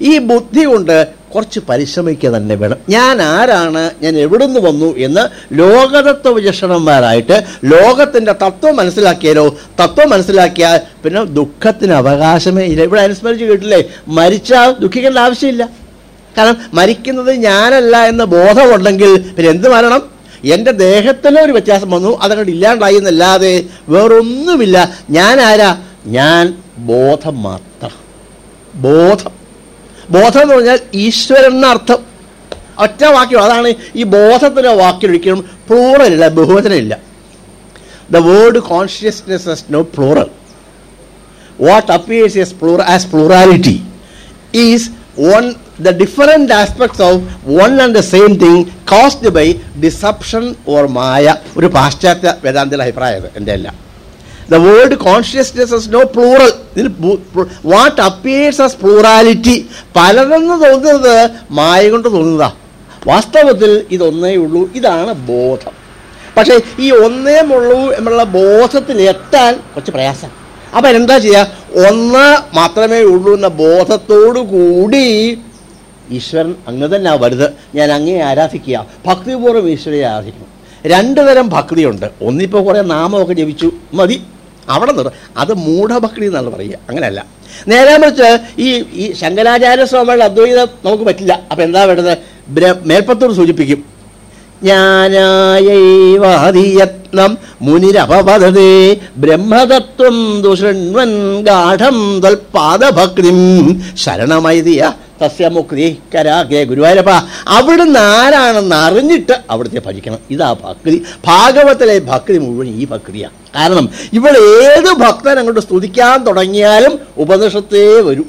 ഈ ബുദ്ധി കൊണ്ട് കുറച്ച് പരിശ്രമിക്കുക തന്നെ വേണം. ഞാൻ ആരാണ്? ഞാൻ എവിടുന്ന് വന്നു എന്ന് ലോകതത്വ വിചക്ഷണന്മാരായിട്ട് ലോകത്തിന്റെ തത്വം മനസ്സിലാക്കിയാലോ? തത്വം മനസ്സിലാക്കിയാൽ പിന്നെ ദുഃഖത്തിന് അവകാശമേ ഇല്ല. ഇവിടെ അനുസ്മരിച്ച് കേട്ടില്ലേ? മരിച്ചാൽ ദുഃഖിക്കേണ്ട ആവശ്യമില്ല. കാരണം മരിക്കുന്നത് ഞാനല്ല എന്ന ബോധമുണ്ടെങ്കിൽ പിന്നെ എന്ത് മരണം? എന്റെ ദേഹത്തിന് ഒരു വ്യത്യാസം വന്നു അതങ്ങോട്ട് ഇല്ലാണ്ടായി എന്നല്ലാതെ വേറൊന്നുമില്ല. ഞാൻ ആരാ ഞാൻ ബോധം മാത്രം. ബോധം. ബോധം എന്ന് പറഞ്ഞാൽ ഈശ്വരൻ ഒറ്റ വാക്യം അതാണ് ഈ ബോധത്തിന്റെ വാക്കിൽ ഒരിക്കലും പ്ലൂറലില്ല ബഹുവചനമില്ല the word consciousness no plural what appears as plural as plurality is one the different aspects of one and the same thing caused by deception or maya. ഒരു പാശ്ചാത്യ വേദാന്തിയുടെ അഭിപ്രായം എന്റെ അല്ല. The word consciousness is no plural ഇതിൽ what appears as plurality പലരെന്ന് തോന്നുന്നത് മായ കൊണ്ട് തോന്നുന്നതാ. വാസ്തവത്തിൽ ഇതൊന്നേ ഉള്ളൂ. ഇതാണ് ബോധം. പക്ഷേ ഈ ഒന്നേ ഉള്ളൂ എന്നുള്ള ബോധത്തിൽ എത്താൻ കുറച്ച് പ്രയാസം. അപ്പം എന്താ ചെയ്യുക ഒന്ന് മാത്രമേ ഉള്ളൂ എന്ന ബോധത്തോടു കൂടി ഈശ്വരൻ അങ്ങ് തന്നെ വരുത് ഞാൻ അങ്ങേ ആരാധിക്കുക. ഭക്തിപൂർവം ഈശ്വരയെ ആരാധിക്കണം രണ്ട് തരം ഭക്തിയുണ്ട്. ഒന്നിപ്പോൾ കുറേ നാമമൊക്കെ ജപിച്ചു മതി. അവിടെ നിർ അത് മൂഢഭക്തി എന്നാണ് പറയുക. അങ്ങനെയല്ല. നേരെ മറിച്ച് ഈ ഈ ശങ്കരാചാര്യ സ്വാമികളുടെ അദ്വൈതം നമുക്ക് പറ്റില്ല. അപ്പം എന്താ വേണ്ടത്? മേൽപ്പത്തൂർ സൂചിപ്പിക്കും. ജ്ഞാനായൈവാദിയത്നം മുനിരപവദതേ ബ്രഹ്മതത്വം ദുഷൃണ്വൻ ഗാഠം തൽപാദഭക്തിം. ശരണമൈതിയ തസ്യ മുക്തി കരാകെ ഗുരുവായൂരപ്പ. അവിടുന്ന് ആരാണെന്ന് അറിഞ്ഞിട്ട് അവിടുത്തെ ഭജിക്കണം. ഇതാ ഭക്തി. ഭാഗവത്തിലെ ഭക്തി മുഴുവൻ ഈ ഭക്തിയാണ് കാരണം ഇവിടെ ഏത് ഭക്തൻ അങ്ങോട്ട് സ്തുതിക്കാൻ തുടങ്ങിയാലും ഉപനിഷത്തേ വരൂ.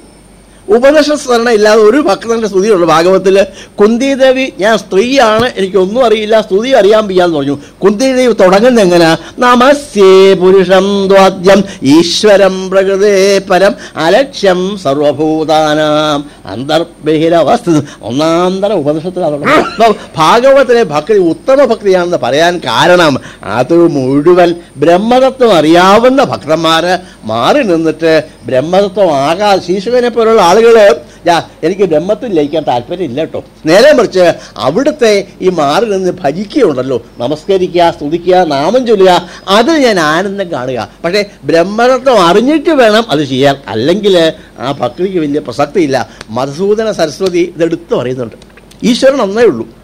ഉപനിഷസ്മരണ ഇല്ലാതെ ഒരു ഭക്തന്റെ സ്തുതിയുള്ള ഭാഗവത്തിൽ കുന്തിദേവി ഞാൻ സ്ത്രീയാണ് എനിക്കൊന്നും അറിയില്ല സ്തുതി അറിയാൻ വയ്യാന്ന് പറഞ്ഞു. കുന്തിദേവി തുടങ്ങുന്ന എങ്ങനെ? നമസ്യേ പുരുഷം ദ്വാദ്യം ഈശ്വരം പ്രകൃതേ പരം അലക്ഷ്യം സർവഭൂതാനാം. അന്തർബഹിരവസ്ഥ. ഒന്നാന്തര ഉപദേശത്തിൽ ഉപനിഷത്തിലാണ് ഭാഗവത്തിലെ ഭക്തി ഉത്തമ ഭക്തിയാണെന്ന് പറയാൻ കാരണം അത് മുഴുവൻ ബ്രഹ്മതത്വം അറിയാവുന്ന ഭക്തന്മാര് മാറി നിന്നിട്ട് ബ്രഹ്മതത്വം ആകാ ശീശുവിനെ പോലുള്ള ആളുകൾ എനിക്ക് ബ്രഹ്മത്തിൽ ലയിക്കാൻ താല്പര്യമില്ല കേട്ടോ നേരെ മറിച്ച് അവിടുത്തെ ഈ മാറി നിന്ന് ഭജിക്കുകയുണ്ടല്ലോ. നമസ്കരിക്കുക സ്തുതിക്കുക നാമം ചൊല്ലുക അത് ഞാൻ ആനന്ദം കാണുക. പക്ഷേ ബ്രഹ്മതത്വം അറിഞ്ഞിട്ട് വേണം അത് ചെയ്യാൻ. അല്ലെങ്കിൽ ആ ഭക്തിക്ക് വലിയ പ്രസക്തിയില്ല. മധുസൂദന സരസ്വതി ഇതെടുത്ത് പറയുന്നുണ്ട്. ഈശ്വരൻ ഒന്നേ ഉള്ളൂ.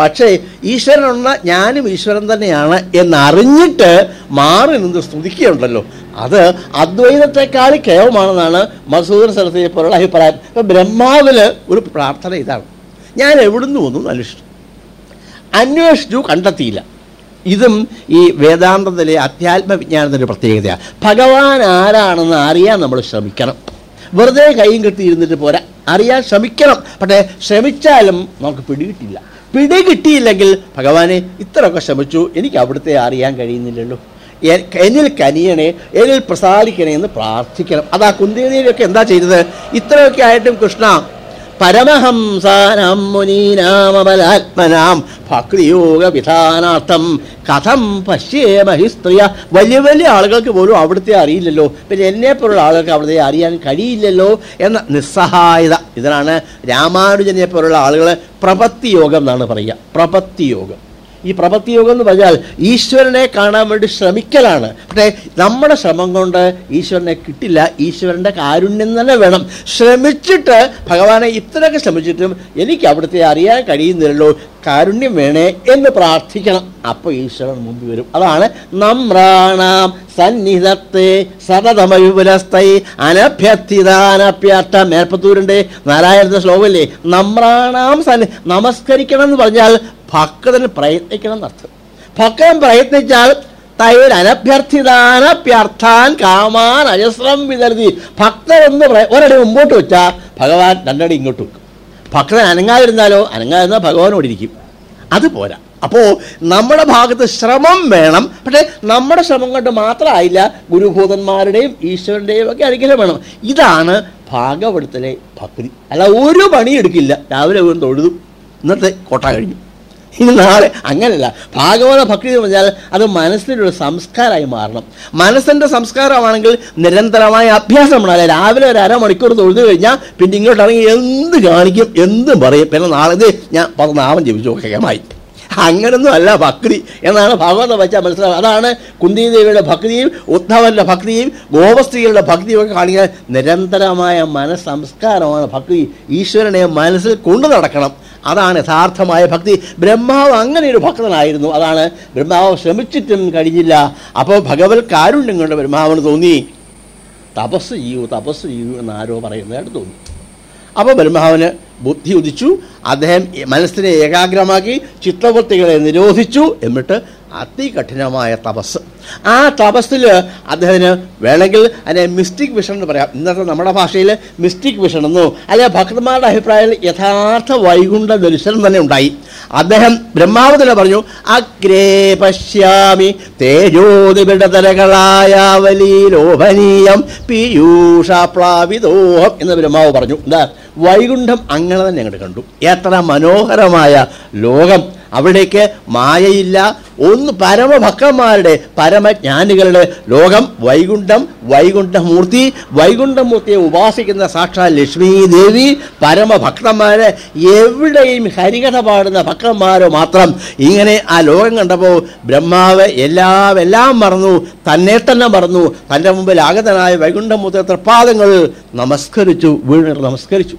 പക്ഷേ ഈശ്വരനുള്ള ഞാനും ഈശ്വരൻ തന്നെയാണ് എന്നറിഞ്ഞിട്ട് മാറി നിന്ന് സ്തുതിക്കുകയുണ്ടല്ലോ. അത് അദ്വൈതത്തെക്കാൾ കേവമാണെന്നാണ് മസൂദൻ സരസ്വതിയെ പോലുള്ള അഭിപ്രായം. ഇപ്പം ബ്രഹ്മാവിന് ഒരു പ്രാർത്ഥന ഇതാണ്. ഞാൻ എവിടുന്ന് വന്നു അന്വേഷിച്ചു. അന്വേഷിച്ചു കണ്ടെത്തിയില്ല. ഇതും ഈ വേദാന്തത്തിലെ അധ്യാത്മവിജ്ഞാനത്തിന്റെ പ്രത്യേകതയാണ്. ഭഗവാൻ ആരാണെന്ന് അറിയാൻ നമ്മൾ ശ്രമിക്കണം. വെറുതെ കൈയും കെട്ടിയിരുന്നിട്ട് പോരാ. അറിയാൻ ശ്രമിക്കണം. പക്ഷേ ശ്രമിച്ചാലും നമുക്ക് പിടികിട്ടില്ല. പിടി കിട്ടിയില്ലെങ്കിൽ ഭഗവാനെ ഇത്രയൊക്കെ ശ്രമിച്ചു. എനിക്ക് അവിടുത്തെ അറിയാൻ കഴിയുന്നില്ലല്ലോ. എന്നിൽ കനിയണേ എന്നിൽ പ്രസാദിക്കണേ എന്ന് പ്രാർത്ഥിക്കണം. അതാ കുന്തിനിയൊക്കെ എന്താ ചെയ്തത്? ഇത്രയൊക്കെ ആയിട്ടും കൃഷ്ണ പരമഹംസാനാം മുനീനാമബലാത്മനാം ഭക്തിയോഗ വിധാനാർത്ഥം കഥം പശ്യേമഹി സ്ത്രീയ വലിയ വലിയ ആളുകൾക്ക് പോലും അവിടുത്തെ അറിയില്ലല്ലോ. പിന്നെ എന്നെ പോലുള്ള ആളുകൾക്ക് അവിടുത്തെ അറിയാൻ കഴിയില്ലല്ലോ എന്ന നിസ്സഹായത. ഇതിനാണ് രാമാനുജനെ പോലുള്ള ആളുകൾ പ്രപത്തിയോഗം എന്നാണ് പറയുക. പ്രപത്തി യോഗം ഈ എന്ന് പറഞ്ഞാൽ ഈശ്വരനെ കാണാൻ വേണ്ടി ശ്രമിക്കലാണ്. പക്ഷേ നമ്മുടെ ശ്രമം കൊണ്ട് ഈശ്വരനെ കിട്ടില്ല. ഈശ്വരന്റെ കാരുണ്യം തന്നെ വേണം. ശ്രമിച്ചിട്ട് ഭഗവാനെ ഇത്രയൊക്കെ ശ്രമിച്ചിട്ടും എനിക്ക് അവിടുത്തെ അറിയാൻ കഴിയുന്നില്ലല്ലോ. കാരുണ്യം വേണേ എന്ന് പ്രാർത്ഥിക്കണം. അപ്പോൾ ഈശ്വരൻ മുമ്പിൽ വരും. അതാണ് നമ്രാണാം സന്നിധത്തെ സതതമവിപുലസ്തൈ അനഭ്യർത്ഥിതാനഭ്യർത്ഥ മേൽപ്പത്തൂരിന്റെ നാരായണത്തെ ശ്ലോകമല്ലേ? നമ്രാണാം സന്നി നമസ്കരിക്കണം എന്ന് പറഞ്ഞാൽ ഭക്തന് പ്രയത്നിക്കണം എന്നർത്ഥം ഭക്തൻ പ്രയത്നിച്ചാൽ തൈൽ അനഭ്യർത്ഥിതാനഭ്യർത്ഥാൻ കാമാൻ അജസ്രം വിതരുതി. ഭക്തൻ ഒന്ന് ഒരടി മുമ്പോട്ട് വെച്ചാൽ ഭഗവാൻ രണ്ടടി ഇങ്ങോട്ട് വെക്കും. ഭക്തൻ അനങ്ങാതിരുന്നാലോ അനങ്ങാതിരുന്നാൽ ഭഗവാനോട് ഇരിക്കും അത് പോരാ അപ്പോൾ നമ്മുടെ ഭാഗത്ത് ശ്രമം വേണം. പക്ഷേ നമ്മുടെ ശ്രമം കൊണ്ട് മാത്രമായില്ല ഗുരുഭൂതന്മാരുടെയും ഈശ്വരന്റെയും ഒക്കെ അനുഗ്രഹം വേണം. ഇതാണ് ഭാഗവതത്തിലെ ഭക്തി. അല്ല ഒരു പണിയെടുക്കില്ല രാവിലെ വീണ്ടും തൊഴുതും. ഇന്നത്തെ കോട്ട കഴിഞ്ഞു. ഇനി നാളെ അങ്ങനല്ല. ഭാഗവത ഭക്തി എന്ന് പറഞ്ഞാൽ അത് മനസ്സിനൊരു സംസ്കാരമായി മാറണം. മനസ്സിന്റെ സംസ്കാരമാണെങ്കിൽ നിരന്തരമായ അഭ്യാസം ഉണ്ടാകില്ല രാവിലെ ഒരു അരമണിക്കൂർ തൊഴുതു കഴിഞ്ഞാൽ പിന്നെ ഇങ്ങോട്ട് ഇറങ്ങി എന്ത് കാണിക്കും എന്തും പറയും. പിന്നെ നാളെ ഇത് ഞാൻ പത്ത് നാമം ജപിച്ചു. കേമായി അങ്ങനൊന്നും അല്ല ഭക്തി എന്നാണ് ഭാഗവത വെച്ചാൽ മനസ്സിലാവുക. അതാണ് കുന്തിദേവിയുടെ ഭക്തിയും ഉദ്ധവന്റെ ഭക്തിയും ഗോപസ്ത്രീകളുടെ ഭക്തിയും ഒക്കെ കാണിക്കാൻ നിരന്തരമായ മനസ്സംസ്കാരമാണ് ഭക്തി. ഈശ്വരനെ മനസ്സിൽ കൊണ്ടു നടക്കണം. അതാണ് യഥാർത്ഥമായ ഭക്തി. ബ്രഹ്മാവ് അങ്ങനെ ഒരു ഭക്തനായിരുന്നു. അതാണ് ബ്രഹ്മാവ് ശ്രമിച്ചിട്ടും കഴിഞ്ഞില്ല. അപ്പോൾ ഭഗവത് കാരുണ്യം കൊണ്ട് ബ്രഹ്മാവിന് തോന്നി. തപസ് ചെയ്യൂ തപസ് ചെയ്യൂ എന്ന് ആരോ പറയുന്നതായിട്ട് തോന്നി. അപ്പോൾ ബ്രഹ്മാവിന് ബുദ്ധി ഉദിച്ചു. അദ്ദേഹം മനസ്സിനെ ഏകാഗ്രമാക്കി ചിത്രവൃത്തികളെ നിരോധിച്ചു. എന്നിട്ട് അതികഠിനമായ തപസ്. ആ തപസ്സിൽ അദ്ദേഹത്തിന് വേണമെങ്കിൽ അതിനെ മിസ്റ്റിക് വിഷൻ എന്ന് പറയാം. ഇന്നത്തെ നമ്മുടെ ഭാഷയിൽ മിസ്റ്റിക് വിഷൻ എന്നോ. അല്ലെ ഭക്തന്മാരുടെ അഭിപ്രായത്തിൽ യഥാർത്ഥ വൈകുണ്ഠ ദർശനം തന്നെ ഉണ്ടായി. അദ്ദേഹം ബ്രഹ്മാവ് പറഞ്ഞു അഗ്രേ പശ്യാമി തേജോതിപിടതരകളായാവലി ലോഭനീയം പീയൂഷ പ്ലാവിതോഹം എന്ന് ബ്രഹ്മാവ് പറഞ്ഞു. എന്താ? വൈകുണ്ഠം അങ്ങനെ തന്നെ അങ്ങോട്ട് കണ്ടു. എത്ര മനോഹരമായ ലോകം. അവിടേക്ക് മായയില്ല. ഒന്ന് പരമഭക്തന്മാരുടെ പരമജ്ഞാനികളുടെ ലോകം വൈകുണ്ഠം വൈകുണ്ഠമൂർത്തി. വൈകുണ്ഠമൂർത്തിയെ ഉപാസിക്കുന്ന സാക്ഷാൽ ലക്ഷ്മീദേവി ദേവി പരമഭക്തന്മാരെ എവിടെയും ഹരികഥ പാടുന്ന ഭക്തന്മാരോ മാത്രം. ഇങ്ങനെ ആ ലോകം കണ്ടപ്പോൾ ബ്രഹ്മാവ് എല്ലാം എല്ലാം മറന്നു തന്നെ തന്നെ മറന്നു. തന്റെ മുമ്പിൽ ആഗതനായ വൈകുണ്ഠമൂർത്തി തൃപ്പാദങ്ങൾ നമസ്കരിച്ചു വീണ് നമസ്കരിച്ചു.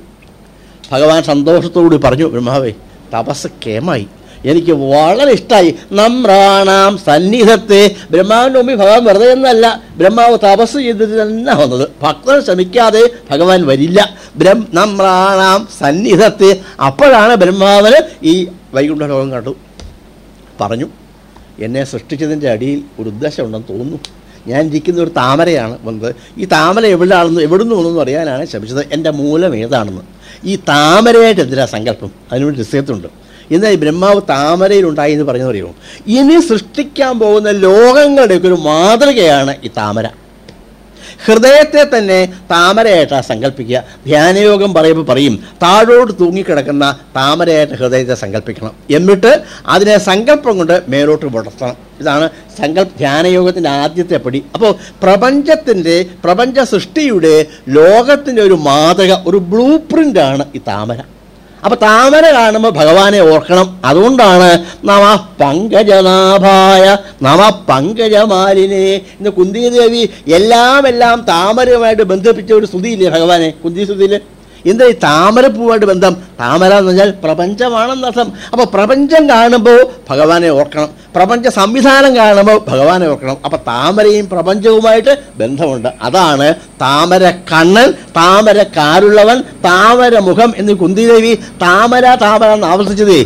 ഭഗവാൻ സന്തോഷത്തോടുകൂടി പറഞ്ഞു ബ്രഹ്മാവേ തപസ് കേമായി. എനിക്ക് വളരെ ഇഷ്ടമായി നമ്രാണാം സന്നിധത്തെ ബ്രഹ്മാവിന്റെ മുമ്പിൽ ഭഗവാൻ വെറുതെ എന്നല്ല ബ്രഹ്മാവ് തപസ് ചെയ്തിട്ട് തന്നെ വന്നത്. ഭക്തൻ ശ്രമിക്കാതെ ഭഗവാൻ വരില്ല. ബ്രഹ്മ നമ്രാണാം സന്നിധത്തെ അപ്പോഴാണ് ബ്രഹ്മാവിന് ഈ വൈകുണ്ഠ ലോകം കണ്ടു. പറഞ്ഞു എന്നെ സൃഷ്ടിച്ചതിന്റെ അടിയിൽ ഒരു ഉദ്ദേശം ഉണ്ടെന്ന് തോന്നുന്നു. ഞാൻ ഇരിക്കുന്ന ഒരു താമരയാണ് വന്നത്. ഈ താമര എവിടെയാണെന്ന് എവിടുന്ന് വന്നു അറിയാനാണ് ശ്രമിച്ചത് എന്റെ മൂലം ഏതാണെന്ന്. ഈ താമരയായിട്ട് എന്തിനാ സങ്കല്പം? അതിനുവേണ്ടി രസയത്തുണ്ട് എന്നാൽ ബ്രഹ്മാവ് താമരയിലുണ്ടായി എന്ന് പറഞ്ഞു പറയുമോ ഇനി സൃഷ്ടിക്കാൻ പോകുന്ന ലോകങ്ങളുടെയൊക്കെ ഒരു മാതൃകയാണ് ഈ താമര. ഹൃദയത്തെ തന്നെ താമരയായിട്ടാണ് സങ്കല്പിക്കുക. ധ്യാനയോഗം പറയുമ്പോൾ പറയും താഴോട്ട് തൂങ്ങിക്കിടക്കുന്ന താമരയായിട്ട് ഹൃദയത്തെ സങ്കല്പിക്കണം. എന്നിട്ട് അതിനെ സങ്കല്പം കൊണ്ട് മേലോട്ട് വളർത്തണം. ഇതാണ് സങ്കല്പ ധ്യാനയോഗത്തിന്റെ ആദ്യത്തെ പടി. അപ്പോൾ പ്രപഞ്ചത്തിന്റെ പ്രപഞ്ച സൃഷ്ടിയുടെ ലോകത്തിന്റെ ഒരു മാതൃക ഒരു ബ്ലൂ പ്രിന്റാണ് ഈ താമര. അപ്പൊ താമര കാണുമ്പോൾ ഭഗവാനെ ഓർക്കണം. അതുകൊണ്ടാണ് നമ പങ്കജനാഭായ നമ പങ്കജമാലിനെ ഇന്ന് കുന്തിദേവി എല്ലാം എല്ലാം താമരയുമായിട്ട് ബന്ധിപ്പിച്ച ഒരു സ്തുതിയില്ലേ ഭഗവാനെ? കുന്തി സ്തുതിയിൽ എന്താ ഈ താമരപ്പൂവായിട്ട് ബന്ധം? താമര എന്ന് പറഞ്ഞാൽ പ്രപഞ്ചമാണെന്നർത്ഥം അപ്പോൾ പ്രപഞ്ചം കാണുമ്പോൾ ഭഗവാനെ ഓർക്കണം. പ്രപഞ്ച സംവിധാനം കാണുമ്പോൾ ഭഗവാനെ ഓർക്കണം. അപ്പോൾ താമരയും പ്രപഞ്ചവുമായിട്ട് ബന്ധമുണ്ട്. അതാണ് താമര കണ്ണൻ താമര കാരുള്ളവൻ താമര മുഖം എന്ന് കുന്തിദേവി താമര താമര എന്ന് ആവർത്തിച്ചതേ.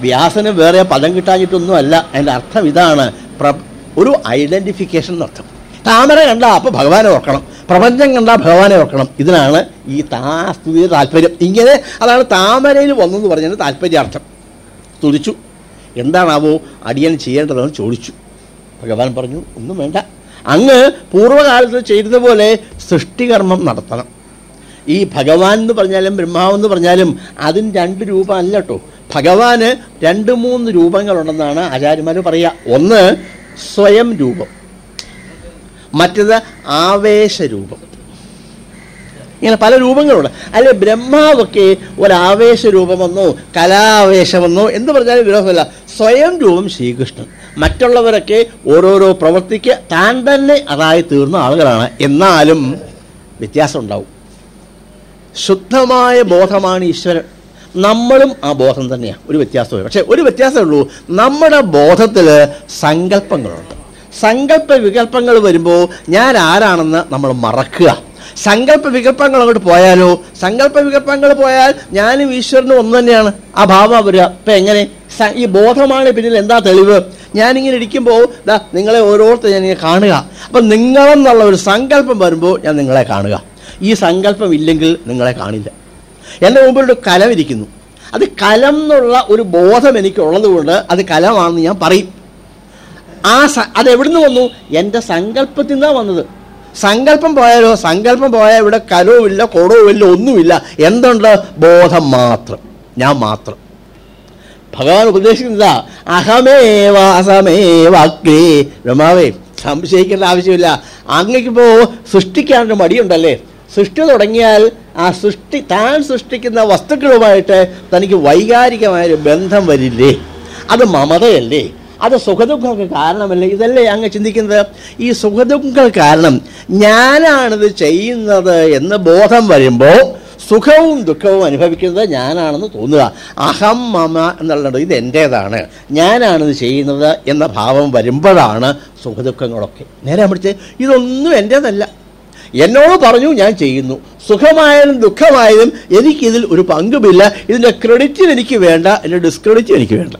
വ്യാസന് വേറെ പദം കിട്ടാഞ്ഞിട്ടൊന്നുമല്ല. അതിന്റെ അർത്ഥം ഇതാണ്. ഒരു ഐഡന്റിഫിക്കേഷൻ എന്നർത്ഥം. താമര കണ്ട അപ്പോൾ ഭഗവാനെ ഓർക്കണം. പ്രപഞ്ചം കണ്ട ഭഗവാനെ ഓർക്കണം. ഇതിനാണ് ഈ താ സ്തുതിയുടെ താല്പര്യം. ഇങ്ങനെ അതാണ് താമരയിൽ വന്നെന്ന് പറഞ്ഞതിന് താല്പര്യാർത്ഥം. സ്തുതിച്ചു എന്താണാവോ അടിയൻ ചെയ്യേണ്ടതെന്ന് ചോദിച്ചു. ഭഗവാൻ പറഞ്ഞു ഒന്നും വേണ്ട. അങ്ങ് പൂർവകാലത്ത് ചെയ്തത് പോലെ സൃഷ്ടികർമ്മം നടത്തണം. ഈ ഭഗവാൻ എന്ന് പറഞ്ഞാലും ബ്രഹ്മാവ് എന്ന് പറഞ്ഞാലും അതിന് രണ്ട് രൂപം അല്ല കേട്ടോ ഭഗവാന് രണ്ട് മൂന്ന് രൂപങ്ങളുണ്ടെന്നാണ് ആചാര്യന്മാർ പറയുക ഒന്ന് സ്വയം രൂപം. മറ്റത് ആവേശരൂപം. ഇങ്ങനെ പല രൂപങ്ങളുണ്ട്. അല്ലെ ബ്രഹ്മാവൊക്കെ ഒരാവേശ രൂപമെന്നോ കലാവേശമെന്നോ എന്ന് പറഞ്ഞാലും വിരോധമല്ല. സ്വയം രൂപം ശ്രീകൃഷ്ണൻ. മറ്റുള്ളവരൊക്കെ ഓരോരോ പ്രവൃത്തിക്ക് താൻ തന്നെ അതായി തീർന്ന ആളുകളാണ്. എന്നാലും വ്യത്യാസം ഉണ്ടാവും ശുദ്ധമായ ബോധമാണ് ഈശ്വരൻ. നമ്മളും ആ ബോധം തന്നെയാണ് ഒരു വ്യത്യാസമേ പക്ഷേ ഒരു വ്യത്യാസമേ ഉള്ളൂ. നമ്മുടെ ബോധത്തിൽ സങ്കല്പങ്ങളുണ്ട്. സങ്കല്പ വികല്പങ്ങൾ വരുമ്പോൾ ഞാൻ ആരാണെന്ന് നമ്മൾ മറക്കുക. സങ്കല്പ വികല്പങ്ങൾ അങ്ങോട്ട് പോയാലോ? സങ്കല്പ വികല്പങ്ങൾ പോയാൽ ഞാനും ഈശ്വരനും ഒന്ന് തന്നെയാണ്. ആ ഭാവം വരിക അപ്പം എങ്ങനെ? ഈ ബോധമാണ് പിന്നിൽ എന്താ തെളിവ്? ഞാനിങ്ങനെ ഇരിക്കുമ്പോൾ ദാ നിങ്ങളെ ഓരോരുത്തർ ഞാനിങ്ങനെ കാണുക. അപ്പം നിങ്ങളെന്നുള്ള ഒരു സങ്കല്പം വരുമ്പോൾ ഞാൻ നിങ്ങളെ കാണുക. ഈ സങ്കല്പം ഇല്ലെങ്കിൽ നിങ്ങളെ കാണില്ല. എന്റെ മുമ്പിൽ ഒരു കലം ഇരിക്കുന്നു. അത് കലം എന്നുള്ള ഒരു ബോധം എനിക്കുള്ളത് കൊണ്ട് അത് കലമാണെന്ന് ഞാൻ പറയും. ആ അത് എവിടുന്ന് വന്നു? എന്റെ സങ്കല്പത്തിൽ നിന്നാണ് വന്നത്. സങ്കല്പം പോയാലോ? സങ്കല്പം പോയാൽ ഇവിടെ കലവും ഇല്ല കുടവും ഇല്ല ഒന്നുമില്ല. എന്തുണ്ട്? ബോധം മാത്രം. ഞാൻ മാത്രം. ഭഗവാൻ ഉപദേശിക്കുന്നതാ അഹമേവ അസമേവ അഗ്നേ. ബ്രഹ്മാവേ സംശയിക്കേണ്ട ആവശ്യമില്ല. അങ്ങേക്കിപ്പോൾ സൃഷ്ടിക്കാനൊരു മടിയുണ്ടല്ലേ? സൃഷ്ടി തുടങ്ങിയാൽ ആ സൃഷ്ടി താൻ സൃഷ്ടിക്കുന്ന വസ്തുക്കളുമായിട്ട് തനിക്ക് വൈകാരികമായൊരു ബന്ധം വരില്ലേ? അത് മമതയല്ലേ? അത് സുഖദുഃഖങ്ങൾക്ക് കാരണമല്ല? ഇതല്ലേ അങ്ങ് ചിന്തിക്കുന്നത്? ഈ സുഖദുഃഖങ്ങൾ കാരണം ഞാനാണിത് ചെയ്യുന്നത് എന്ന് ബോധം വരുമ്പോൾ സുഖവും ദുഃഖവും അനുഭവിക്കുന്നത് ഞാനാണെന്ന് തോന്നുക. അഹം മമ എന്നുള്ളത് ഇത് എന്റേതാണ് ഞാനാണിത് ചെയ്യുന്നത് എന്ന ഭാവം വരുമ്പോഴാണ് സുഖദുഃഖങ്ങളൊക്കെ. നേരെ പിടിച്ച് ഇതൊന്നും എന്റേതല്ല എന്നോട് പറഞ്ഞു ഞാൻ ചെയ്യുന്നു. സുഖമായാലും ദുഃഖമായാലും എനിക്കിതിൽ ഒരു പങ്കുമില്ല. ഇതിന്റെ ക്രെഡിറ്റ് എനിക്ക് വേണ്ട. എന്റെ ഡിസ്ക്രെഡിറ്റ് എനിക്ക് വേണ്ട.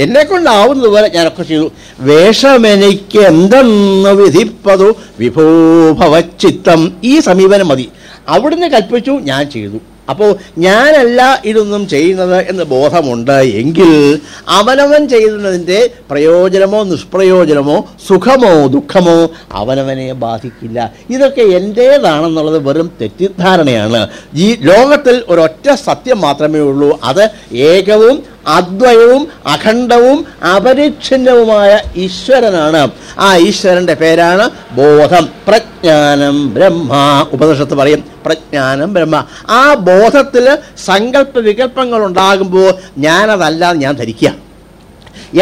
എന്നെ കൊണ്ടാവുന്നത് പോലെ ഞാനൊക്കെ ചെയ്തു. വേഷമെനിക്ക് എന്തെന്ന് വിധിപ്പതു? വിഭൂഭവച്ചിത്തം. ഈ സമീപനം മതി. അവിടുന്ന് കൽപ്പിച്ചു ഞാൻ ചെയ്തു. അപ്പോൾ ഞാനല്ല ഇതൊന്നും ചെയ്യുന്നത് എന്ന് ബോധമുണ്ട് എങ്കിൽ അവനവൻ ചെയ്യുന്നതിന്റെ പ്രയോജനമോ നിഷ്പ്രയോജനമോ സുഖമോ ദുഃഖമോ അവനവനെ ബാധിക്കില്ല. ഇതൊക്കെ എന്റേതാണെന്നുള്ളത് വെറും തെറ്റിദ്ധാരണയാണ്. ഈ ലോകത്തിൽ ഒരൊറ്റ സത്യം മാത്രമേ ഉള്ളൂ. അത് ഏകവും അദ്വയവും അഖണ്ഡവും അപരിച്ഛിന്നവുമായ ഈശ്വരനാണ്. ആ ഈശ്വരന്റെ പേരാണ് ബോധം. പ്രജ്ഞാനം ബ്രഹ്മ. ഉപനിഷത്ത് പറയും പ്രജ്ഞാനം ബ്രഹ്മ. ആ ബോധത്തിൽ സങ്കല്പ വികല്പങ്ങൾ ഉണ്ടാകുമ്പോൾ ഞാനതല്ലാതെ ഞാൻ ധരിക്കുക.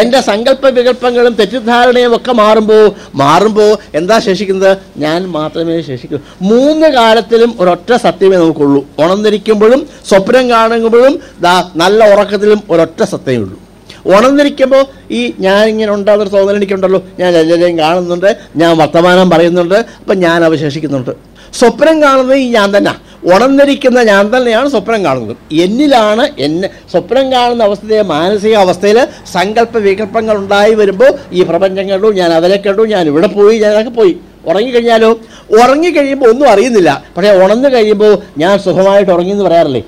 എന്റെ സങ്കല്പ വികല്പങ്ങളും തെറ്റിദ്ധാരണയും ഒക്കെ മാറുമ്പോൾ മാറുമ്പോൾ എന്താ ശേഷിക്കുന്നത്? ഞാൻ മാത്രമേ ശേഷിക്കൂ. മൂന്ന് കാലത്തിലും ഒരൊറ്റ സത്യമേ നമുക്കുള്ളൂ. ഉണർന്നിരിക്കുമ്പോഴും സ്വപ്നം കാണുമ്പോഴും ദാ നല്ല ഉറക്കത്തിലും ഒരൊറ്റ സത്യമേ ഉള്ളൂ. ഉണർന്നിരിക്കുമ്പോൾ ഈ ഞാൻ ഇങ്ങനെ ഉണ്ടാകുന്നൊരു തോന്നൽ എനിക്കുണ്ടല്ലോ. ഞാൻ എല്ലാവരെയും കാണുന്നുണ്ട് ഞാൻ വർത്തമാനം പറയുന്നുണ്ട് അപ്പം ഞാൻ അവശേഷിക്കുന്നുണ്ട്. സ്വപ്നം കാണുന്നത് ഈ ഞാൻ തന്നെ. ഉണർന്നിരിക്കുന്ന ഞാൻ തന്നെയാണ് സ്വപ്നം കാണുന്നത്. എന്നിലാണ് എന്നെ സ്വപ്നം കാണുന്ന അവസ്ഥയെ മാനസിക അവസ്ഥയിൽ സങ്കല്പ വികല്പങ്ങൾ ഉണ്ടായി വരുമ്പോൾ ഈ പ്രപഞ്ചം കണ്ടു ഞാൻ അവരെ കണ്ടു ഞാൻ ഇവിടെ പോയി ഞാൻ അതൊക്കെ പോയി. ഉറങ്ങിക്കഴിഞ്ഞാലോ? ഉറങ്ങിക്കഴിയുമ്പോൾ ഒന്നും അറിയുന്നില്ല. പക്ഷേ ഉണർന്നു കഴിയുമ്പോൾ ഞാൻ സുഖമായിട്ട് ഉറങ്ങി എന്ന് പറയാറില്ലേ?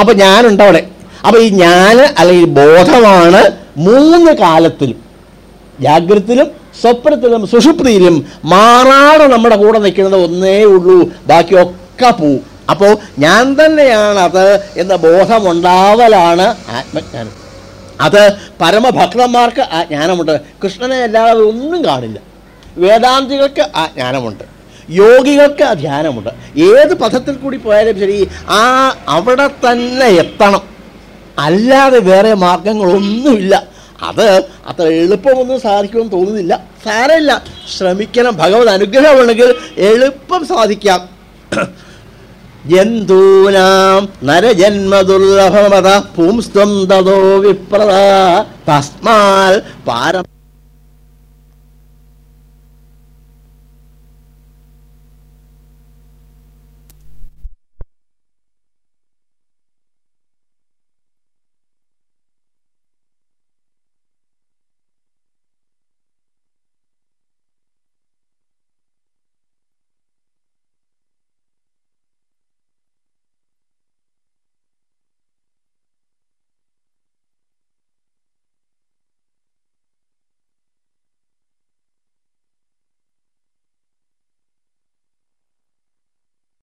അപ്പോൾ ഞാനുണ്ട് അവിടെ. അപ്പോൾ ഈ ഞാൻ അല്ലെങ്കിൽ ബോധമാണ് മൂന്ന് കാലത്തിലും ജാഗ്രതത്തിലും സ്വപ്നത്തിലും സുഷുപ്തിയിലും മാറാതെ നമ്മുടെ കൂടെ നിൽക്കുന്നത് ഒന്നേ ഉള്ളൂ. ബാക്കിയൊക്കെ പോവും അപ്പോൾ ഞാൻ തന്നെയാണത് എന്ന ബോധമുണ്ടാവലാണ് ആത്മജ്ഞാനം. അത് പരമഭക്തന്മാർക്ക് ആ ജ്ഞാനമുണ്ട്. കൃഷ്ണനെ അല്ലാതെ ഒന്നും കാണില്ല. വേദാന്തികൾക്ക് ആ ജ്ഞാനമുണ്ട്. യോഗികൾക്ക് ആ ധ്യാനമുണ്ട്. ഏത് പഥത്തിൽ കൂടി പോയാലും ശരി ആ അവിടെ തന്നെ എത്തണം. അല്ലാതെ വേറെ മാർഗങ്ങളൊന്നുമില്ല. അത് അത്ര എളുപ്പമൊന്നും സാധിക്കുമെന്ന് തോന്നുന്നില്ല. സാരമില്ല. ശ്രമിക്കണം. ഭഗവത് അനുഗ്രഹമുണ്ടെങ്കിൽ എളുപ്പം സാധിക്കാം. ജന്തൂനാം നരജന്മദുർലഭമത പുംസ്ത്വം തതോ തസ്മാൽ പാരം